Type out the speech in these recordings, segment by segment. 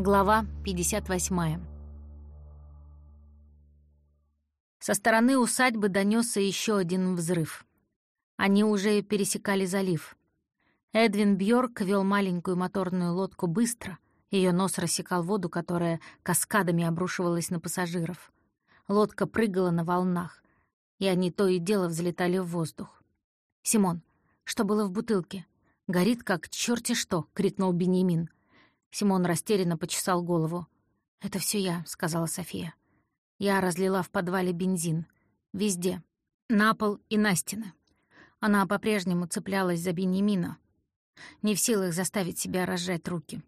Глава 58. Со стороны усадьбы донесся еще один взрыв. Они уже пересекали залив. Эдвин Бьорк вел маленькую моторную лодку быстро. Ее нос рассекал воду, которая каскадами обрушивалась на пассажиров. Лодка прыгала на волнах, и они то и дело взлетали в воздух. «Симон, что было в бутылке? Горит, как черти что!» — крикнул Бенемин. Симон растерянно почесал голову. «Это все я», — сказала София. Я разлила в подвале бензин. Везде. На пол и на стены. Она по-прежнему цеплялась за Бенемина, не в силах заставить себя разжать руки.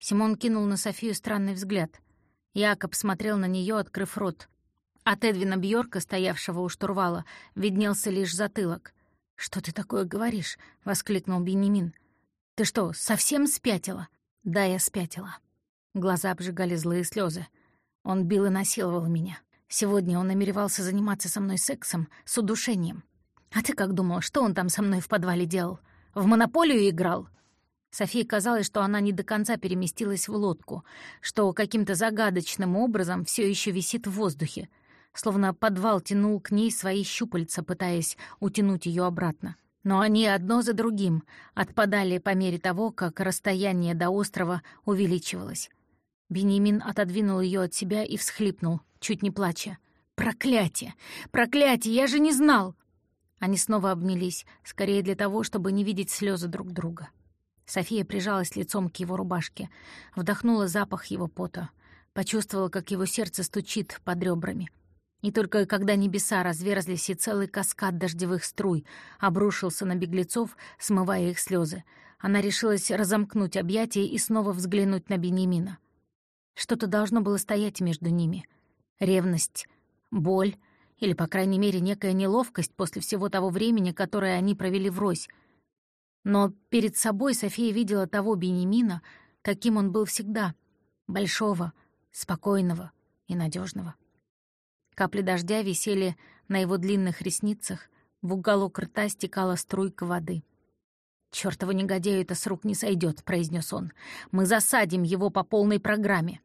Симон кинул на Софию странный взгляд. Якоб смотрел на нее, открыв рот. От Эдвина Бьорка, стоявшего у штурвала, виднелся лишь затылок. «Что ты такое говоришь?» — воскликнул Бенемин. «Ты что, совсем спятила?» Да, я спятила. Глаза обжигали злые слезы. Он бил и насиловал меня. Сегодня он намеревался заниматься со мной сексом, с удушением. А ты как думал, что он там со мной в подвале делал? В монополию играл?» Софии казалось, что она не до конца переместилась в лодку, что каким-то загадочным образом все еще висит в воздухе, словно подвал тянул к ней свои щупальца, пытаясь утянуть ее обратно но они одно за другим отпадали по мере того, как расстояние до острова увеличивалось. Бенемин отодвинул ее от себя и всхлипнул, чуть не плача. «Проклятие! Проклятие! Я же не знал!» Они снова обнялись, скорее для того, чтобы не видеть слезы друг друга. София прижалась лицом к его рубашке, вдохнула запах его пота, почувствовала, как его сердце стучит под ребрами. И только когда небеса разверзлись и целый каскад дождевых струй обрушился на беглецов, смывая их слезы, она решилась разомкнуть объятия и снова взглянуть на Бенемина. Что-то должно было стоять между ними. Ревность, боль или, по крайней мере, некая неловкость после всего того времени, которое они провели врозь. Но перед собой София видела того Бенемина, каким он был всегда — большого, спокойного и надежного. Капли дождя висели на его длинных ресницах, в уголок рта стекала струйка воды. «Чёртова негодяю это с рук не сойдет, произнес он. «Мы засадим его по полной программе».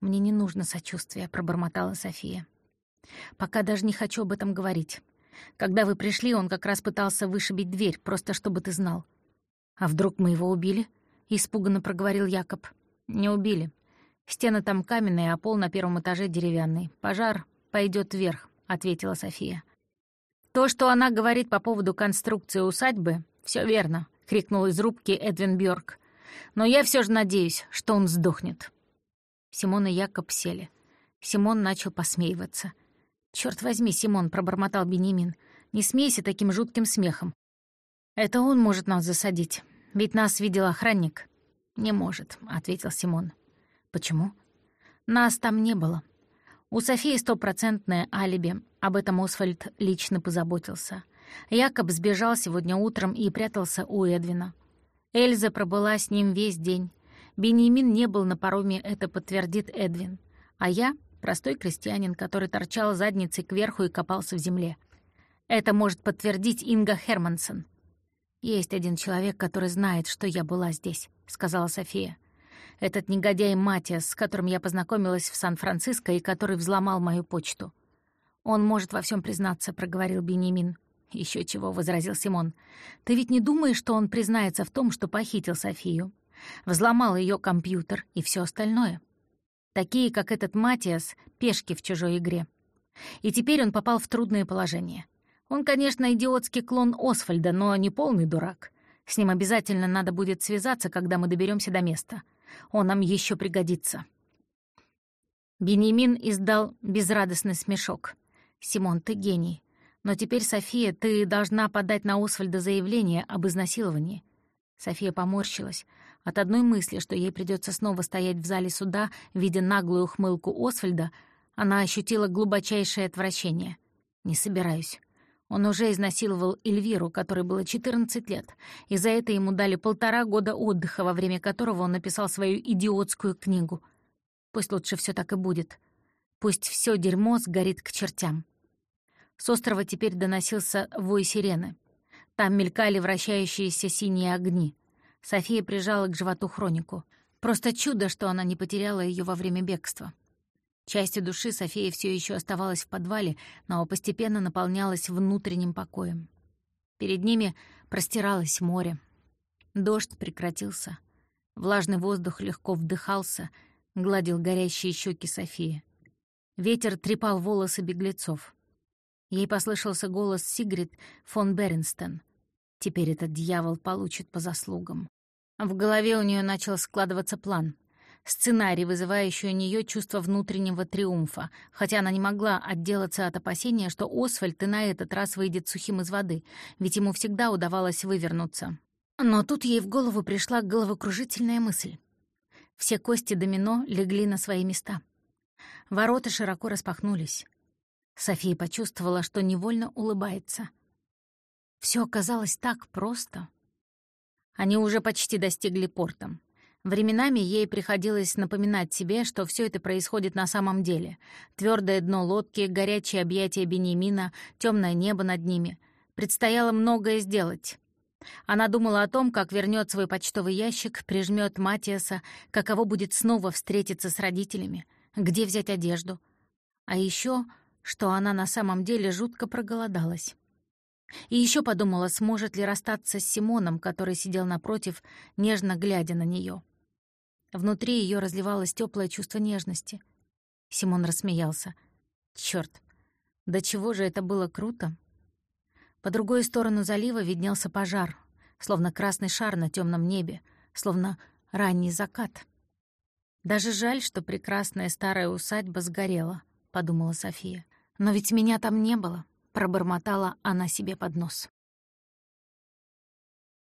«Мне не нужно сочувствия», — пробормотала София. «Пока даже не хочу об этом говорить. Когда вы пришли, он как раз пытался вышибить дверь, просто чтобы ты знал». «А вдруг мы его убили?» — испуганно проговорил Якоб. «Не убили. Стены там каменные, а пол на первом этаже деревянный. Пожар пойдет вверх», — ответила София. «То, что она говорит по поводу конструкции усадьбы, все верно», — крикнул из рубки Эдвин Бьорк. «Но я все же надеюсь, что он сдохнет». Симон и Якоб сели. Симон начал посмеиваться. «Чёрт возьми, Симон», — пробормотал Бенемин, — «не смейся таким жутким смехом. Это он может нас засадить, ведь нас видел охранник». «Не может», — ответил Симон. «Почему?» «Нас там не было. У Софии стопроцентное алиби, об этом Освальд лично позаботился. Якоб сбежал сегодня утром и прятался у Эдвина. Эльза пробыла с ним весь день. Бенемин не был на пароме, это подтвердит Эдвин. А я — простой крестьянин, который торчал задницей кверху и копался в земле. Это может подтвердить Инга Хермансон. «Есть один человек, который знает, что я была здесь», — сказала София. Этот негодяй Матиас, с которым я познакомилась в Сан-Франциско и который взломал мою почту. «Он может во всем признаться», — проговорил Бенемин. Еще чего», — возразил Симон. «Ты ведь не думаешь, что он признается в том, что похитил Софию, взломал ее компьютер и все остальное? Такие, как этот Матиас, пешки в чужой игре. И теперь он попал в трудное положение. Он, конечно, идиотский клон Освальда, но не полный дурак. С ним обязательно надо будет связаться, когда мы доберемся до места. Он нам еще пригодится». Бенемин издал безрадостный смешок. «Симон, ты гений. Но теперь, София, ты должна подать на Освальда заявление об изнасиловании». София поморщилась. От одной мысли, что ей придется снова стоять в зале суда, видя наглую ухмылку Освальда, она ощутила глубочайшее отвращение. «Не собираюсь. Он уже изнасиловал Эльвиру, которой было 14 лет, и за это ему дали полтора года отдыха, во время которого он написал свою идиотскую книгу. Пусть лучше все так и будет. Пусть все дерьмо сгорит к чертям. С острова теперь доносился вой сирены. Там мелькали вращающиеся синие огни. София прижала к животу хронику. Просто чудо, что она не потеряла ее во время бегства. Частью души София все еще оставалась в подвале, но постепенно наполнялась внутренним покоем. Перед ними простиралось море. Дождь прекратился. Влажный воздух легко вдыхался, гладил горящие щеки Софии. Ветер трепал волосы беглецов. Ей послышался голос Сигрид фон Беренстен. Теперь этот дьявол получит по заслугам. В голове у нее начал складываться план. Сценарий, вызывающий у нее чувство внутреннего триумфа, хотя она не могла отделаться от опасения, что Освальд и на этот раз выйдет сухим из воды, ведь ему всегда удавалось вывернуться. Но тут ей в голову пришла головокружительная мысль. Все кости домино легли на свои места. Ворота широко распахнулись. София почувствовала, что невольно улыбается. Все оказалось так просто. Они уже почти достигли порта. Временами ей приходилось напоминать себе, что все это происходит на самом деле. Твердое дно лодки, горячее объятие Бениамина, темное небо над ними. Предстояло многое сделать. Она думала о том, как вернет свой почтовый ящик, прижмет Матиаса, каково будет снова встретиться с родителями, где взять одежду. А еще, что она на самом деле жутко проголодалась. И еще подумала, сможет ли расстаться с Симоном, который сидел напротив, нежно глядя на нее. Внутри ее разливалось теплое чувство нежности. Симон рассмеялся. Черт, до чего же это было круто! По другой сторону залива виднелся пожар, словно красный шар на темном небе, словно ранний закат. «Даже жаль, что прекрасная старая усадьба сгорела», — подумала София. «Но ведь меня там не было» пробормотала она себе под нос.